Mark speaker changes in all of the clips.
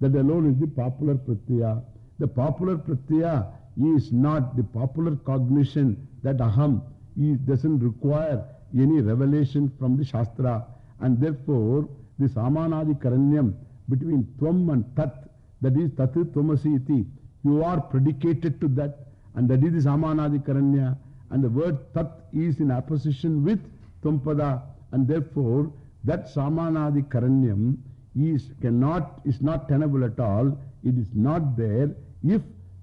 Speaker 1: That alone is the popular pratyaya. The popular pratyaya is not the popular cognition that aham is, doesn't require any revelation from the Shastra. And therefore, the Samanadi Karanyam between Tvam and Tat, that is Tat Tvamasi iti, you are predicated to that, and that is the Samanadi Karanya. And the word Tat is in opposition with Tvapada, and therefore that Samanadi Karanyam is cannot, is not tenable at all. It is not there if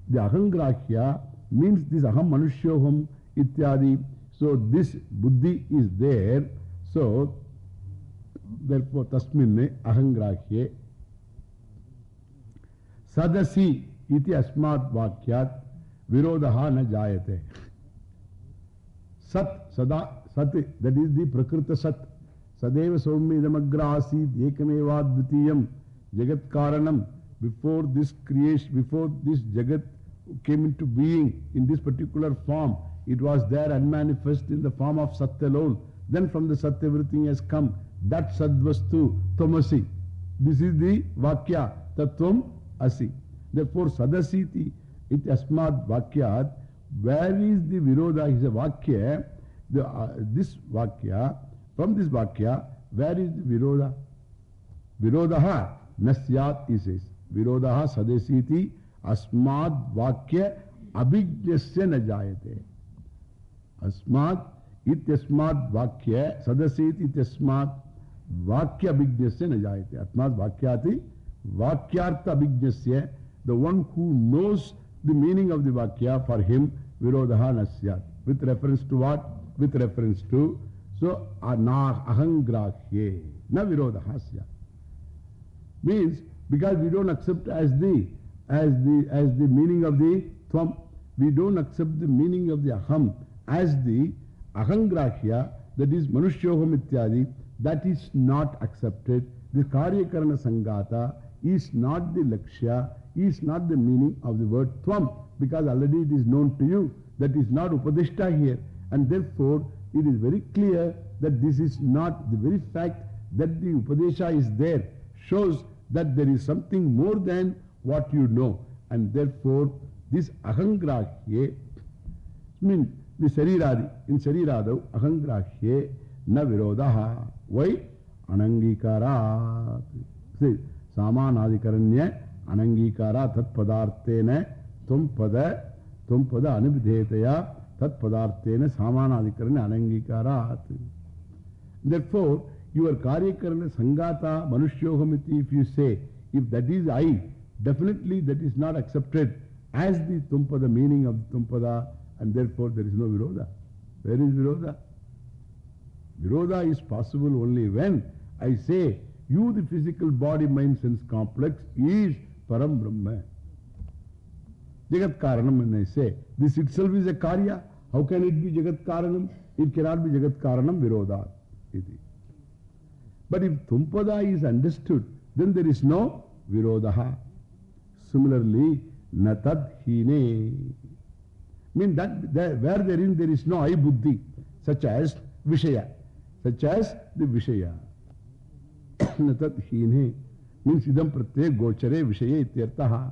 Speaker 1: the Ahangrahya means this Aham Manusyoham ityadi. So this Buddhi is there. So therefore Tasminne Ahangrahye Sadasi iti Asmat Vakyat Virodaha na Jayate. Sat, Sada, Sat, that is the Prakrita Sat. सदैव सौम्यदमग्रासी एकमेवा द्वितीय जगत कारणम before this creation before this जगत came into being in this particular form it was there unmanifest in the form of सत्य लोल then from the सत्य everything has come that सद्वस्तु तमसी दिस इज़ दि वाक्य तत्व असी देर सदसी अस्मा वाक्या वेर इज़ द विरोध इज़ अ वाक्य दिस वाक्या from this Vakya, where is the Viroda? Virodaha Nasyat, he says. Virodaha Sadasiti Asmad Vakya Abhijnasya Najayate. Asmad ityasmad Vakya Sadasit ityasmad Vakya Abhijnasya Najayate. Asmad Vakyati Vakyartha Abhijnasya. The one who knows the meaning of the Vakya for him, Virodaha Nasyat. With reference to what? With reference to, so, na ahangrahye, na Virodaha Syat. Means, because we don't accept as the, as the, as the meaning of the Tvam, we don't accept the meaning of the Aham as the Ahangrahya, that is Manushyoham ityadi, that is not accepted. The Karyakarana Sangata is not the Lakshya, is not the meaning of the word Tvam, because already it is known to you. That is not Upadishta here. And therefore, it is very clear that this is not the very fact that the Upadesha is there shows that there is something more than what you know. And therefore, this Ahangrahye, means the Sariradi, in Sariradav, Ahangrahye na Virodaha. Why? Anangikarat. See, Samanadikaranya Anangikara Tat Padartene Tum Pada Tum Pada Anubhidhetaya Tat Padartene Samanadikaranya Anangikarat. Therefore, your Karyakarana Sangata Manushyohamiti, if you say, if that is I, definitely that is not accepted as the Tumpada, meaning of the Tumpada, and therefore there is no Viroda. Where is Viroda? Viroda is possible only when I say, you the physical body, mind, sense complex is Param Brahma. Jagat Karanam, when I say, this itself is a Karya, how can it be Jagat Karanam? It cannot be Jagat Karanam Viroda. But if Tumpada is understood, then there is no Virodaha. Similarly, Natad Hine. Mean that, that where therein there is no I buddhi, such as Vishaya, such as the Vishaya. Natad Hine means Idam Pratyay Gochare Vishaye Ityartaha.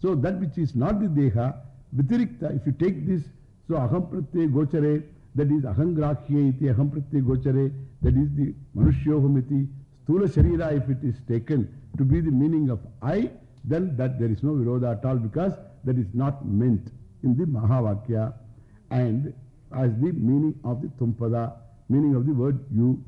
Speaker 1: So that which is not the Deha, Vitirikta, if you take this, so Aham Pratyaya Gochare, that is Ahangrahya iti, Aham Gochare, that is the Manushyoham iti, Sharira, if it is taken to be the meaning of I, then that there is no Viroda at all because that is not meant in the Mahavakya and as the meaning of the Tumpada, meaning of the word you.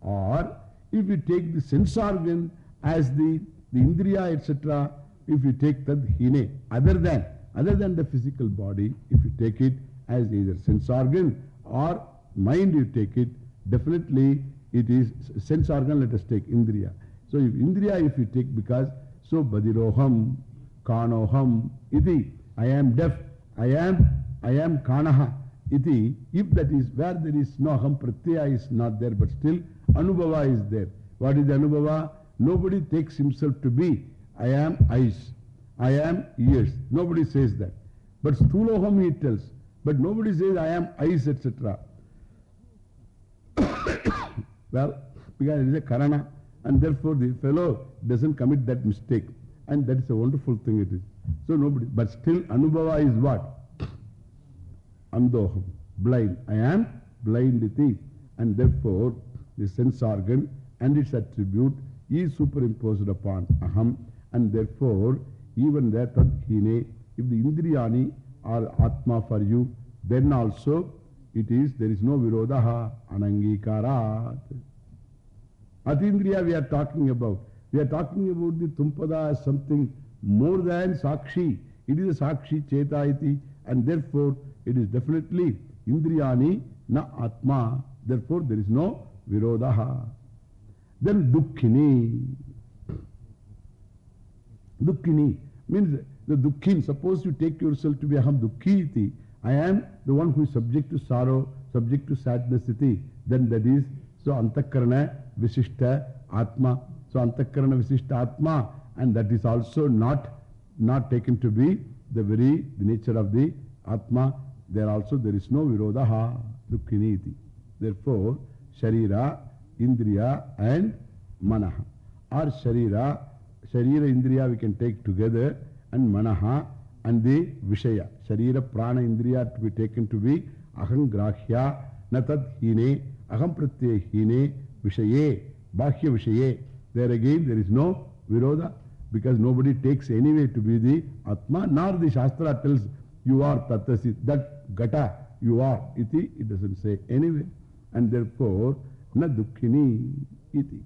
Speaker 1: Or if you take the sense organ as the, the Indriya, etc., if you take that Hine, other than, other than the physical body, if you take it as either sense organ or mind, you take it, definitely it is sense organ, let us take Indriya. So if Indriya, if you take, because So Badiroham, Kanoham, iti. I am deaf. I am, I am Kanaha. Iti. If that is where there is no Aham Pratyaya is not there, but still Anubhava is there. What is Anubhava? Nobody takes himself to be. I am eyes. I am ears. Nobody says that. But Sthuloham he tells. But nobody says I am eyes, etc. well, because it is a Karana. And therefore the fellow doesn't commit that mistake. And that is a wonderful thing it is. So nobody, but still Anubhava is what? Andoham, blind. I am blind iti. And therefore the sense organ and its attribute is superimposed upon Aham. And therefore, even that Tadhine, if the Indriyani are Atma for you, then also it is, there is no Virodaha, Anangikarat. Atindriya we are talking about. We are talking about the Tumpada as something more than Sakshi. It is a Sakshi Cheta and therefore it is definitely Indriyani na Atma. Therefore there is no Virodaha. Then Dukkhini. Dukkhini means the Dukkhin. Suppose you take yourself to be Aham Dukkhiti. I am the one who is subject to sorrow, subject to sadness iti. Then that is, so Antakarana Visishta Atma. So Antakarana Visishta Atma. And that is also not, not taken to be the very the nature of the Atma. There also there is no Virodaha Dukkhini iti. Therefore, Sharira, Indriya and Manaha. Or Sharira, Sharira Indriya we can take together and Manaha and the Vishaya. Sharira Prana Indriya to be taken to be Aham Grahya Natad Hine Aham Pratyay Hine Vishaye Bhakya Vishaye. There again there is no Viroda because nobody takes anyway to be the Atma nor the Shastra tells you are Tattasi. That Gata you are iti. It doesn't say anyway. And therefore na Dukkhini iti.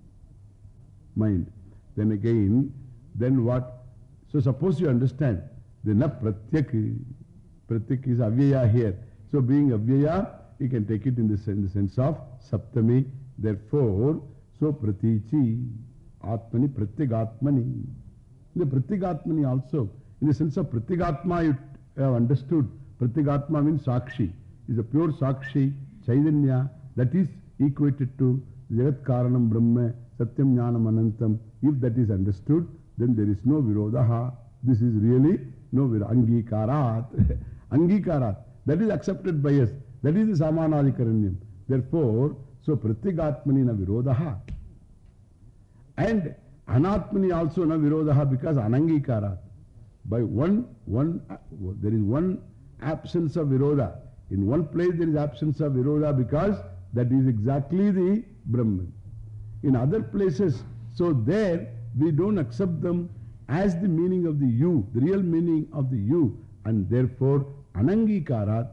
Speaker 1: Mind. Then again, then what? So suppose you understand, the na pratyak, pratyak is avyaya here. So being avyaya, you can take it in the, in the sense of saptami. Therefore, so pratichi, atmani, pratyagatmani. In the pratyagatmani also, in the sense of pratyagatma, you have understood. Pratyagatma means sakshi. Is a pure sakshi, chaitanya, that is equated to Jagat Karanam Brahma, Satyam Jnanam Anantam. If that is understood, then there is no Virodaha. This is really no. Angikarat. Angikarat. That is accepted by us. That is the Samanadikaranyam. Therefore, so Pratyagatmani na Virodaha. And Anatmani also na Virodaha because Anangikarat. By one, one, uh, there is one absence of Viroda. In one place there is absence of Viroda because that is exactly the Brahman. In other places, so there we don't accept them as the meaning of the you, the real meaning of the you, and therefore anangikarat,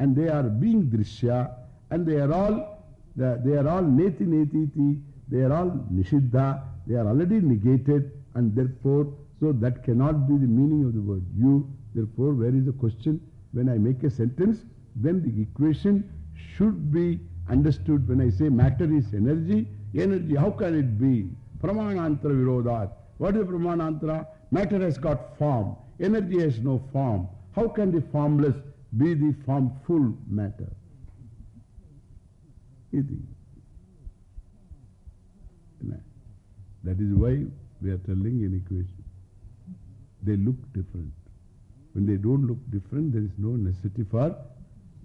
Speaker 1: and they are being drishya, and they are all, they are all neti netiti, they are all nishiddha, they are already negated, and therefore, so that cannot be the meaning of the word you. Therefore, where is the question? When I make a sentence, then the equation should be understood. When I say matter is energy, energy, how can it be? Pramanantara virodhat. What is Pramanantara? Matter has got form. Energy has no form. How can the formless be the formful matter? Iti. That is why we are telling an equation. They look different. When they don't look different, there is no necessity for,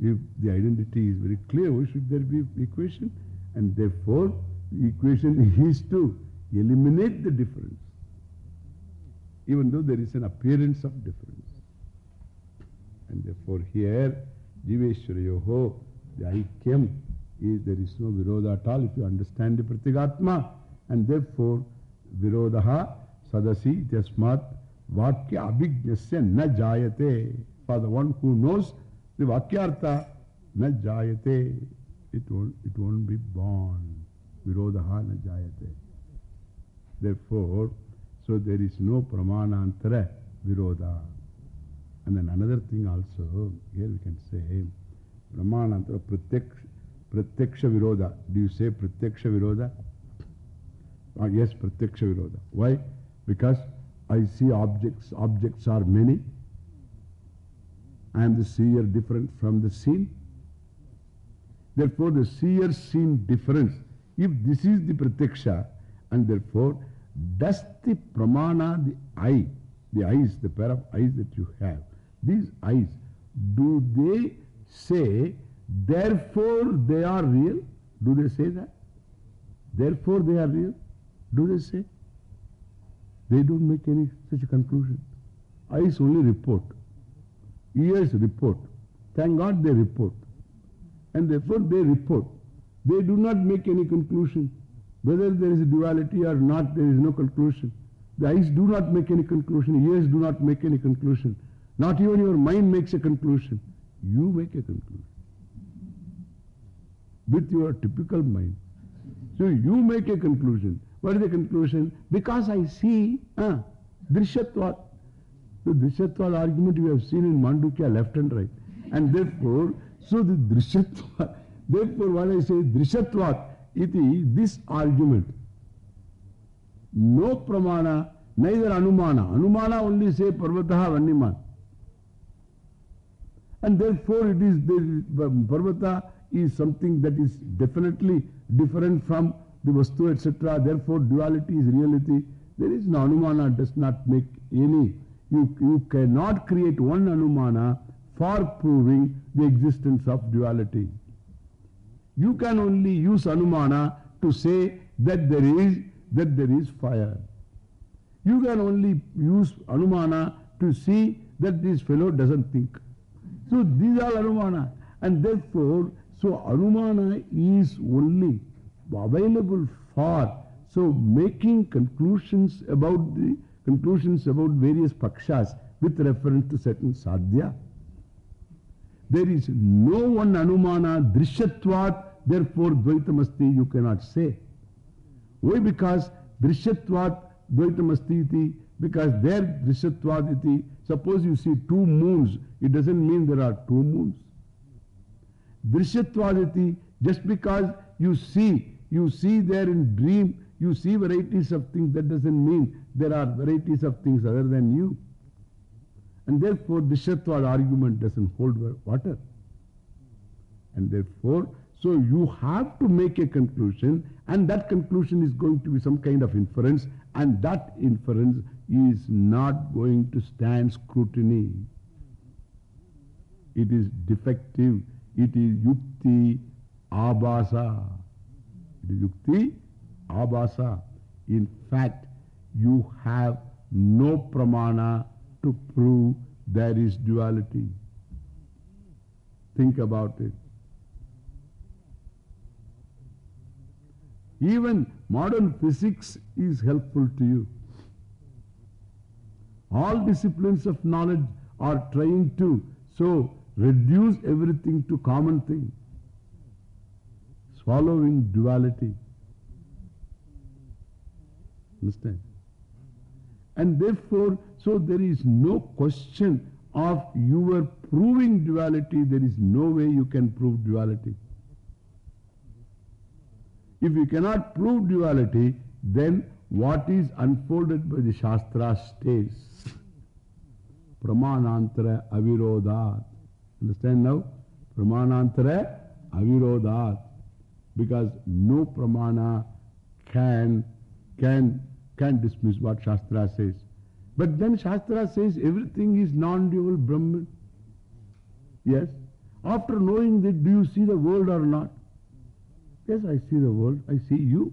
Speaker 1: if the identity is very clear, why should there be equation? And therefore, the equation is to eliminate the difference, even though there is an appearance of difference. And therefore here, Jiveshwarayoho, the Aikyam, is there is no Viroda at all if you understand the Pratyagatma. And therefore, Virodaha Sadasi Jasmat Vakya Abhignasya Na Jayate. For the one who knows the Vakyartha, Na Jayate. It won't, it won't be born. Virodaha Na Jayate. Therefore, so there is no Pramanantara Viroda. And then another thing also, here we can say, Pramanantara Pratyaksha, Pratyaksha Viroda. Do you say Pratyaksha Viroda? Ah, yes, Pratyaksha Viroda. Why? Because I see objects, objects are many. I am the seer different from the seen. Therefore, the seer seen difference. If this is the pratyaksha, and therefore, does the pramana, the eye, the eyes, the pair of eyes that you have, these eyes, do they say, therefore they are real? Do they say that? Therefore they are real? Do they say? They don't make any such a conclusion. Eyes only report. Ears report. Thank God they report. And therefore they report. They do not make any conclusion. Whether there is a duality or not, there is no conclusion. The eyes do not make any conclusion. Ears do not make any conclusion. Not even your mind makes a conclusion. You make a conclusion. With your typical mind. So you make a conclusion. What is the conclusion? Because I see, uh, Drishatvat. The Drishatvat argument we have seen in Mandukya left and right. And therefore, so the Drishatvat, therefore what I say, Drishatvat, iti, this argument. No pramana, neither anumana. Anumana only say parvataha vanniman. And therefore it is, the parvata is something that is definitely different from the vastu, etc. Therefore, duality is reality. There is no anumana, does not make any. You, you cannot create one anumana for proving the existence of duality. You can only use anumana to say that there is, that there is fire. You can only use anumana to see that this fellow doesn't think. So these are anumana. And therefore, so anumana is only available for so making conclusions about the conclusions about various pakshas with reference to certain sadhya. There is no one anumana drishyatvat, therefore dvaitamasti you cannot say. Why? Because drishyatvat dvaitamasti iti, because there drishyatvat iti, suppose you see two moons, it doesn't mean there are two moons. Drishyatvat iti, just because you see you see there in dream, you see varieties of things. That doesn't mean there are varieties of things other than you. And therefore, the Shatwad argument doesn't hold water. And therefore, so you have to make a conclusion, and that conclusion is going to be some kind of inference, and that inference is not going to stand scrutiny. It is defective. It is yukti abhasa. It is yukti, abhasa. In fact, you have no pramana to prove there is duality. Think about it. Even modern physics is helpful to you. All disciplines of knowledge are trying to so reduce everything to common thing swallowing duality. Understand? And therefore, so there is no question of your proving duality. There is no way you can prove duality. If you cannot prove duality, then what is unfolded by the Shastra stays. Pramanantara avirodhat. Understand now? Pramanantara avirodhat because no pramana can, can, can dismiss what Shastra says. But then Shastra says everything is non-dual Brahman. Yes. After knowing that, do you see the world or not? Yes, I see the world. I see you.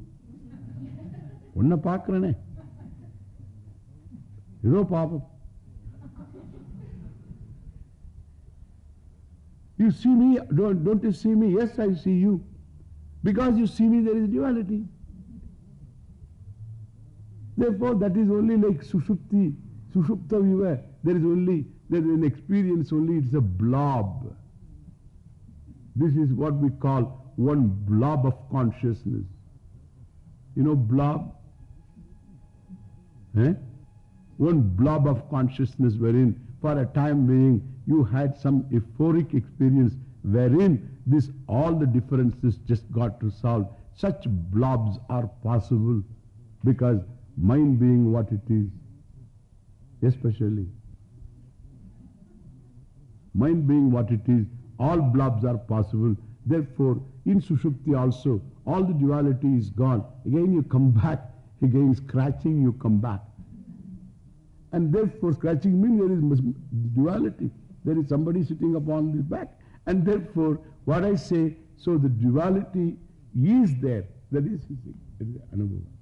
Speaker 1: ஒன்ன பார்க்கிறனே ஏதோ பாபம் You see me, don't, don't you see me? Yes, I see you. Because you see me, there is duality. Therefore, that is only like Sushupti, Sushupta Viva. There is only, there is an experience only, it's a blob. This is what we call one blob of consciousness. You know, blob? Eh? One blob of consciousness wherein, for a time being, you had some euphoric experience wherein this, all the differences just got resolved. Such blobs are possible because mind being what it is. Especially. Mind being what it is, all blobs are possible. Therefore, in Sushupti also, all the duality is gone. Again you come back, again scratching you come back. And therefore scratching means there is duality. There is somebody sitting upon the back. And therefore, what I say, so the duality is there. That is, Anubhava.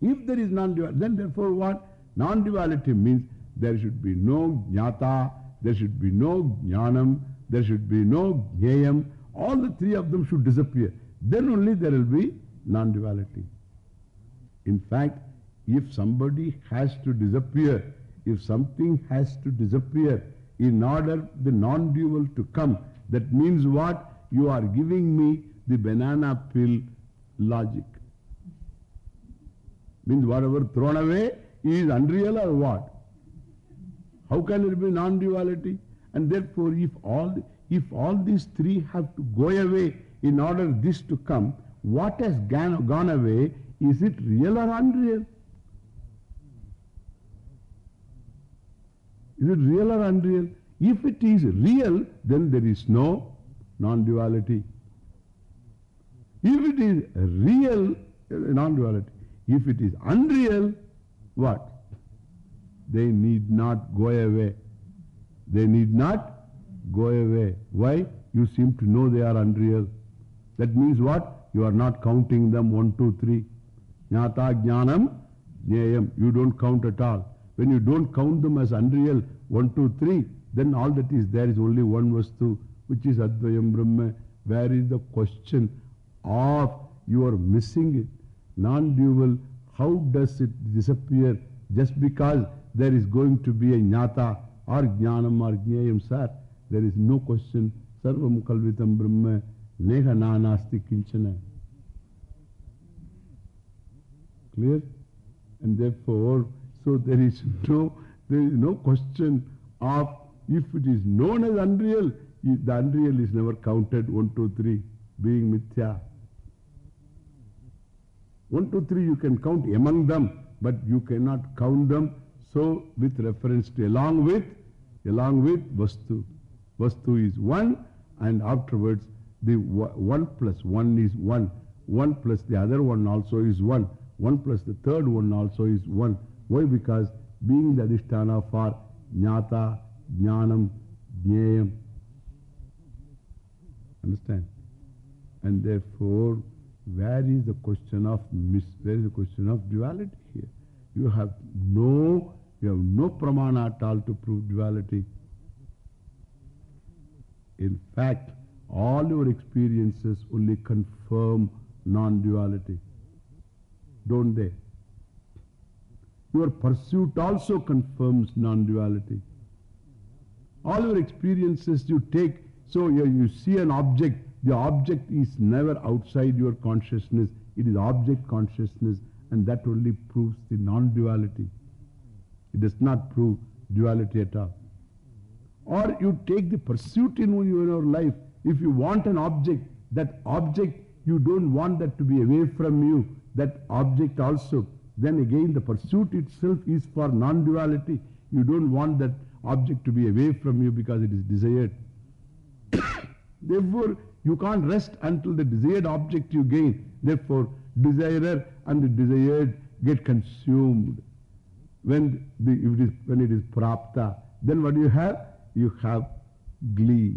Speaker 1: If there is non-duality, then therefore what? Non-duality means there should be no jnata, there should be no jnanam, there should be no jnayam. All the three of them should disappear. Then only there will be non-duality. In fact, if somebody has to disappear, if something has to disappear in order the non-dual to come, that means what? You are giving me the banana peel logic. Means whatever thrown away is unreal or what? How can there be non-duality? And therefore, if all, if all these three have to go away in order this to come, what has gone, gone away, is it real or unreal? Is it real or unreal? If it is real, then there is no non-duality. If it is real, non-duality. If it is unreal, what? They need not go away. They need not go away. Why? You seem to know they are unreal. That means what? You are not counting them one, two, three. Jnata, jnanam, jnayam. You don't count at all. When you don't count them as unreal, one, two, three, then all that is there is only one vastu, which is Advayam Brahma. Where is the question of you are missing it? Non-dual, how does it disappear just because there is going to be a jnata or jnanam or jnayam, sir? There is no question. Sarvam khalvidam brahma neha nanasti kinchana. Clear? And therefore, so there is no, there is no question of if it is known as unreal, the unreal is never counted, one, two, three, being mithya. One, two, three you can count among them, but you cannot count them. So with reference to along with, along with Vastu. Vastu is one and afterwards the one plus one is one. One plus the other one also is one. One plus the third one also is one. Why? Because being the adhisthana for jnata, jnanam, jnayam. Understand? And therefore, where is the question of mis, where is the question of duality here? You have no, you have no pramana at all to prove duality. In fact, all your experiences only confirm non-duality. Don't they? Your pursuit also confirms non-duality. All your experiences you take, so you, you see an object, the object is never outside your consciousness. It is object consciousness and that only proves the non-duality. It does not prove duality at all. Or you take the pursuit in your life. If you want an object, that object, you don't want that to be away from you. That object also. Then again the pursuit itself is for non-duality. You don't want that object to be away from you because it is desired. Therefore, you can't rest until the desired object you gain. Therefore, desirer and the desired get consumed. When, the, it is, when it is prapta, then what do you have? You have glee.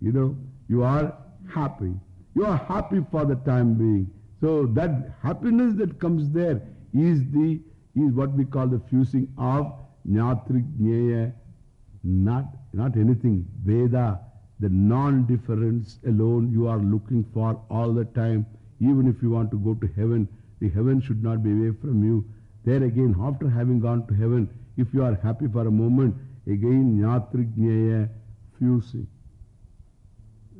Speaker 1: You know, you are happy. You are happy for the time being. So that happiness that comes there is the is what we call the fusing of Nyatri Jnaya, not, not anything. Veda, the non-difference alone you are looking for all the time. Even if you want to go to heaven, the heaven should not be away from you. There again, after having gone to heaven, if you are happy for a moment, again Nyatrignyaya fusing.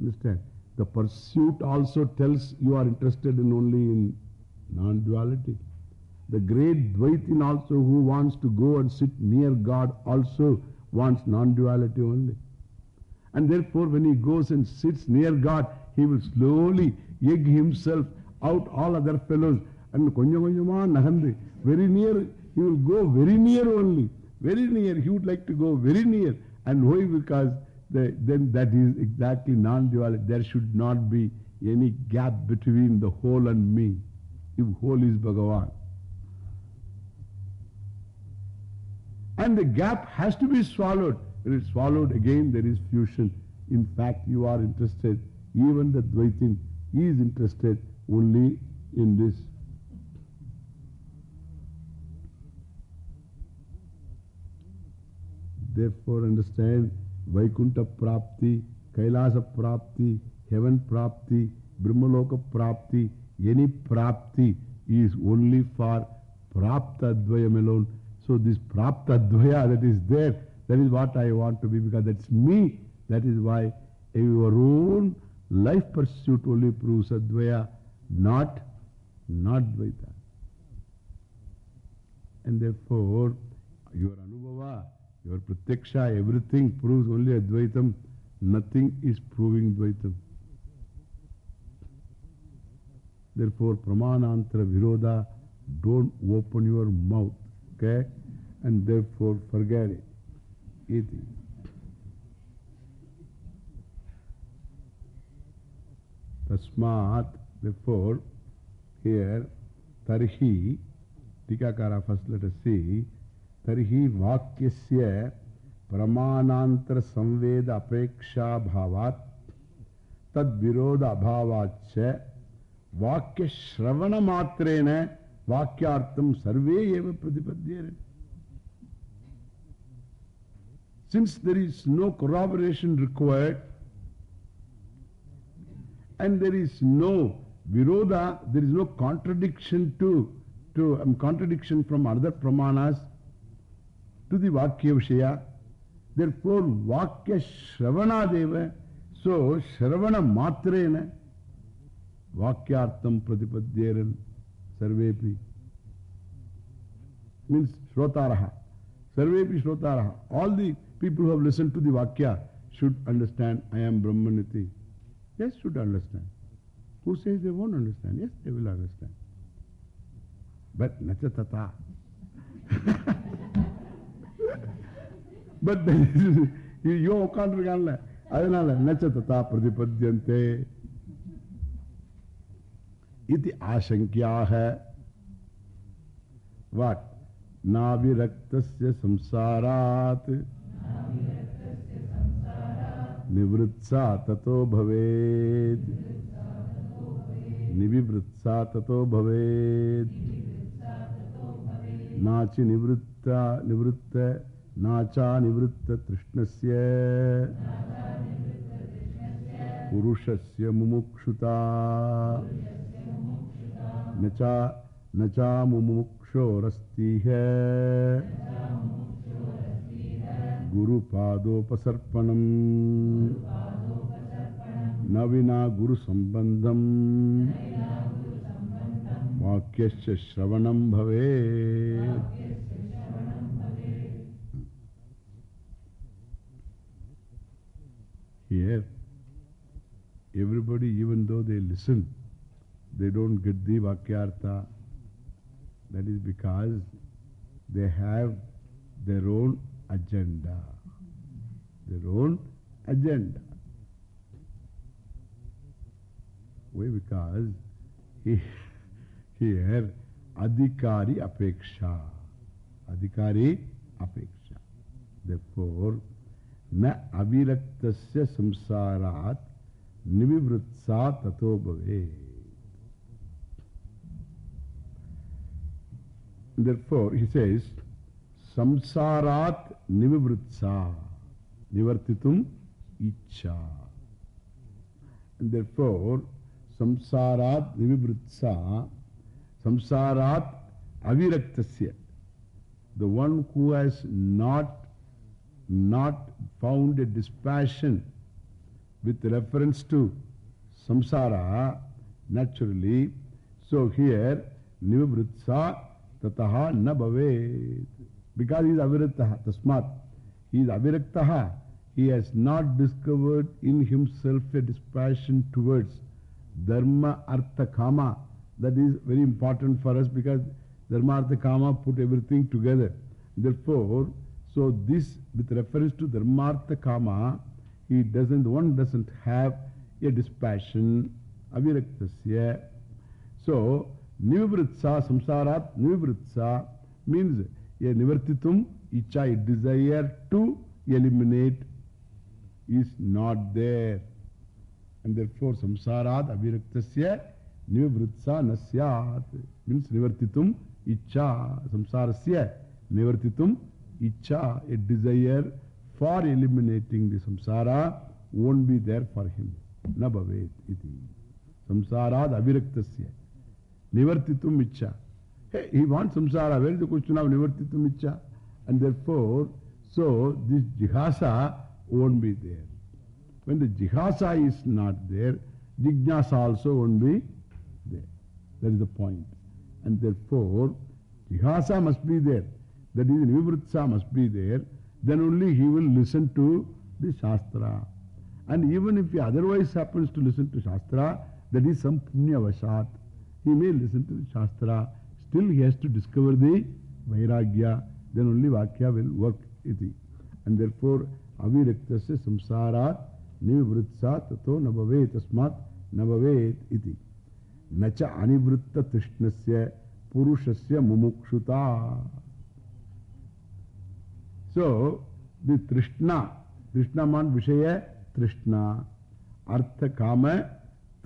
Speaker 1: Understand? The pursuit also tells you are interested in only in non-duality. The great Dvaitin also who wants to go and sit near God also wants non-duality only. And therefore, when he goes and sits near God, he will slowly egg himself out all other fellows. And konjam konjama. Very near, he will go very near only. Very near. He would like to go very near. And why? Because the, then that is exactly non-duality. There should not be any gap between the whole and me. If whole is Bhagavan. And the gap has to be swallowed. When it's swallowed again, there is fusion. In fact, you are interested, even the Dvaitin is interested only in this. Therefore, understand Vaikuntha Prapti, Kailasa Prapti, Heaven Prapti, Brahmaloka Prapti, any Prapti is only for Prapta Dvayam alone. So, this Prapta Dvaya that is there, that is what I want to be because that's me. That is why your own life pursuit only proves Advaya, not, not Dvaita. And therefore, your Anubhava, your Pratyaksha, everything proves only Advaitam. Nothing is proving Dvaitam. Therefore, Pramanantara Viroda, don't open your mouth. Okay? And therefore, forget it. इति। तस्मात before here तरहि, टीकाकार first let us सी तरहि प्रमाणांतर संवेद अपेक्षा भावात् तद विरोध वाक्य श्रवण मात्रेण वाक्यार्थम सर्वे एव प्रतिपद्यते Since there is no corroboration required and there is no viroda, there is no contradiction to, to um, contradiction from other pramanas to the Vakya Vishaya. Therefore, Vakya Shravana Deva, so Shravana Matrena Vakyartam Pratipadyeran Sarvepi means Shrotaraha. Sarvepi Shrotaraha. All the people who have listened to the Vakya should understand I am Brahmaniti. Yes, should understand. Who says they won't understand? Yes, they will understand. But Nachatata. but you உட்காந்துருக்கான்ல அதனால நச்சதா பிரதிபத்தியந்தே இது ஆசங்கியாக what நாவிரக்தஸ்ய சம்சாராத் निवृत्सा ततो भवेत् निविवृत्सा ततो नाचि निवृत्ता निवृत्त, नाचा निवृत्त मुमुक्षुता न चा न चा मुमुक्षोरस्तिः। गुरुपादोपसर्पणम् न विना गुरुसम्बन्धम् वाक्यस्य श्रवणं भवेत् Here, everybody, even though they listen, they don't get the Vakyartha. That is because they have their own agenda. Their own agenda. Why? Because he, here, adhikari apeksha. Adhikari apeksha. Therefore, na aviraktasya samsarat nivivritsa tato bhave. Therefore, he says, samsarat nivivritsa, nivartitum icha. And therefore, samsarat nivivritsa, samsarat aviraktasya, the one who has not, not found a dispassion with reference to samsara, naturally, so here, nivivritsa tataha na bhavet. Because he is aviraktaha, tasmat. He is aviraktaha. He has not discovered in himself a dispassion towards dharma, artha, kama. That is very important for us because dharma, artha, Kama put everything together. Therefore, so this with reference to dharma, artha, Kama, he doesn't, one doesn't have a dispassion, aviraktasya. So, nivritsa, samsarat nivritsa means a nivartitum, icha, desire to eliminate is not there. And therefore, samsarat aviraktasya nivritsa nasyat means nivartitum, icha, samsarasya nivartitum, icha, a desire for eliminating the samsara won't be there for him. Na bhavet iti. Samsarad aviraktasya. Nivartitum icha. Hey, he wants samsara. Where is the question of nivartitum icha? And therefore, so this jihasa won't be there. When the jihasa is not there, jignasa also won't be there. That is the point. And therefore, jihasa must be there. That is, nivritsa must be there. Then only he will listen to the Shastra. And even if he otherwise happens to listen to Shastra, that is some punya vashat. He may listen to the Shastra. Still he has to discover the Vairagya. Then only Vakya will work. Iti. And therefore, aviraktasya samsara nivritsa tato nabhave tasmat nabhave iti. Nacha anivritta trishnasya purushasya mumukshuta. So, the Trishna, Trishna man Vishaya, Trishna, Artha Kama,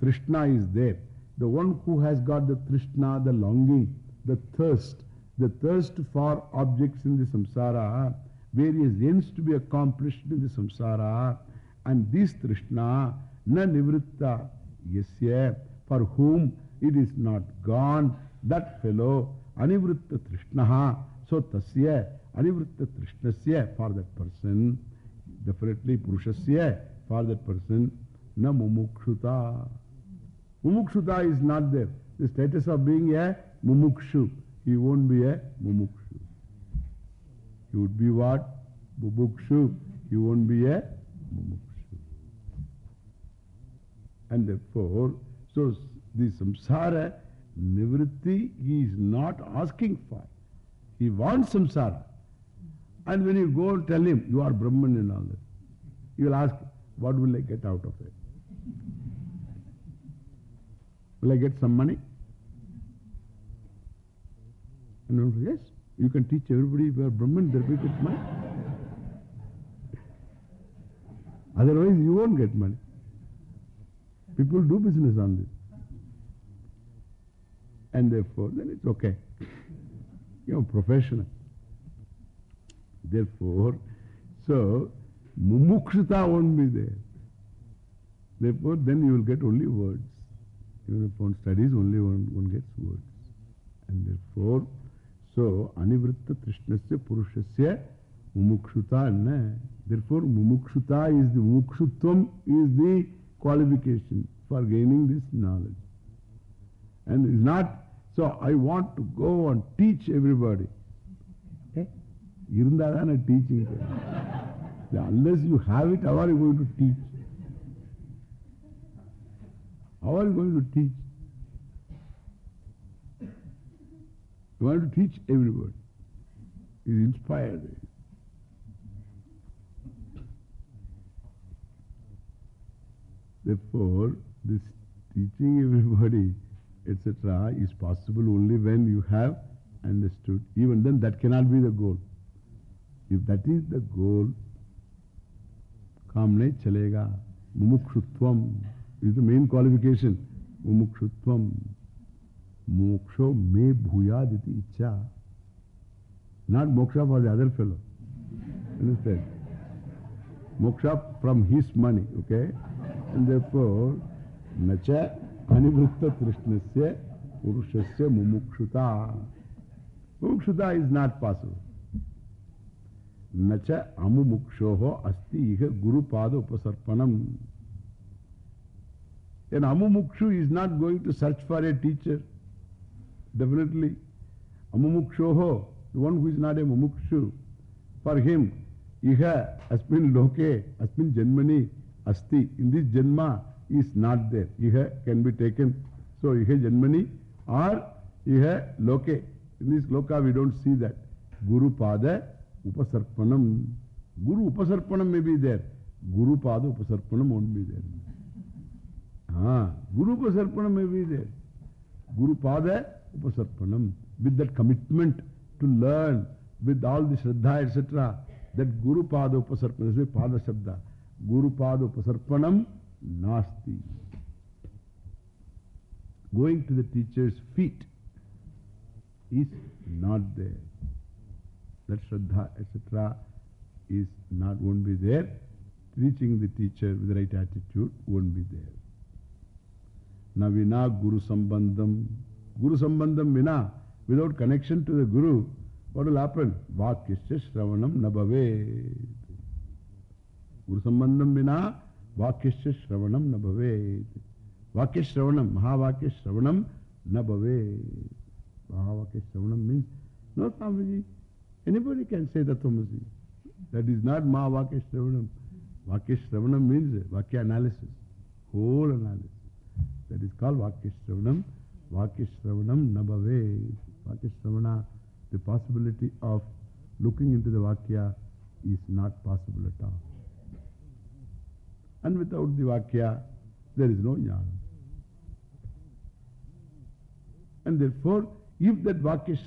Speaker 1: Trishna is there. The one who has got the Trishna, the longing, the thirst, the thirst for objects in the samsara, various ends to be accomplished in the samsara, and this Trishna, na nivritta, yasya, for whom it is not gone, that fellow, anivritta Trishnaha, so tasya, anivritta Trishnasya, for that person, definitely Purushasya, for that person, na mumukshuta. Mumukshuta is not there. The status of being a mumukshu. He won't be a mumukshu. He would be what? Bubukshu. He won't be a mumukshu. And therefore, so the samsara nivritti he is not asking for. He wants samsara. And when you go and tell him, you are Brahman and all that, he will ask, what will I get out of it? Will I get some money? And you say, yes, you can teach everybody are Brahman, there will get money. Otherwise, you won't get money. People do business on this. And therefore, then it's okay. You are professional. Therefore, so, mumukshuta won't be there. Therefore, then you will get only words. Even if one studies, only one, one gets words. And therefore, So, anivritta trishnasya purushasya mumukshuta na. Therefore, mumukshuta is the mumukshutvam is the qualification for gaining this knowledge. And it's not, so I want to go and teach everybody. Irundadana teaching. Unless you have it, how are you going to teach? How are you going to teach? You want to teach everybody. is inspired. Therefore, this teaching everybody, etc., is possible only when you have understood. Even then, that cannot be the goal. If that is the goal, kamne chalega. Mumukshutvam is the main qualification. Mumukshutvam moksho me bhuyaditi icha not moksha for the other fellow. Understand? moksha from his money okay? And therefore nacha anivritta trishnasya purushasya mumukshuta mumukshuta is not possible. Nacha amumukshoho asti iha guru pada upasarpanam. An amumukshu is not going to search for a Definitely. Amumukshoho, the one who is not a mumukshu, for him, iha asmin loke, asmin janmani asti. In this janma is not there. Iha can be taken. So iha janmani Or have loke. In this loka we don't see that. Guru pada upasarpanam. Guru upasarpanam may be there. Guru pada upasarpanam won't be there. Ah, Guru upasarpanam may be there. Guru pada upasarpanam. With that commitment to learn, with all the shraddha, etc. That Guru pada upasarpanam. That's why pada shabda. Guru pada upasarpanam nasti. Going to the teacher's feet is not there. That Shraddha, etc. is not, won't be there. Reaching the teacher with the right attitude won't be there. Navina Guru Sambandham. Guru Sambandham Vina. Without connection to the Guru, what will happen? Vakyasya Shravanam Nabhave. Guru Sambandham Vina. Vakyasya Shravanam Nabhave. Vakya Shravanam. Mahavakya Shravanam Nabhave. Mahavakya Shravanam means, no Swamiji, anybody can say Tattvamasi. That is not Mahavakya Shravanam. Vakya Shravanam means Vakya analysis, whole analysis. That is called Vakya Shravanam. Vakya Shravanam Nabhave. Vakya Shravana, the possibility of looking into the Vakya is not possible at all. And without the Vakya, there is no Jnana. And therefore, if that Vakya